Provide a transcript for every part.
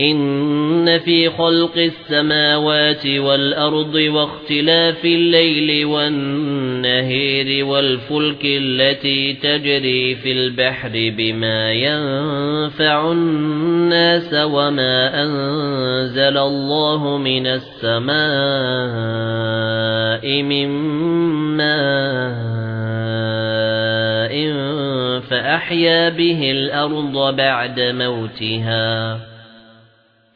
إِنَّ فِي خَلْقِ السَّمَاوَاتِ وَالْأَرْضِ وَاخْتِلَافِ اللَّيْلِ وَالنَّهَارِ وَالْفُلْكِ الَّتِي تَجْرِي فِي الْبَحْرِ بِمَا يَنفَعُ النَّاسَ وَمَا أَنزَلَ اللَّهُ مِنَ السَّمَاءِ مِن مَّاءٍ فَأَحْيَا بِهِ الْأَرْضَ بَعْدَ مَوْتِهَا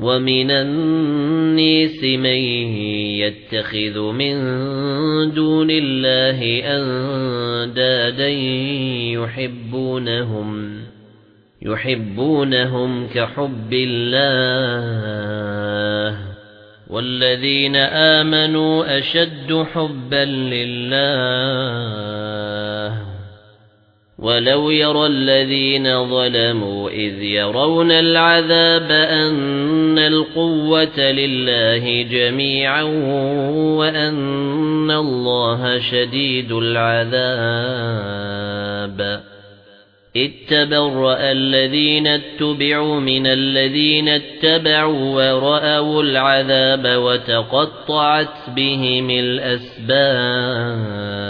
ومن الناس من يتخذ من دون الله أندادا يحبونهم يحبونهم كحب الله. والذين آمنوا أشد حبا لله. ولو يرى الذين ظلموا إذ يرون العذاب أن القوة لله جميعا وأن الله شديد العذاب. اتبرأ الذين اتبعوا من الذين اتبعوا ورأوا العذاب وتقطعت بهم الأسباب.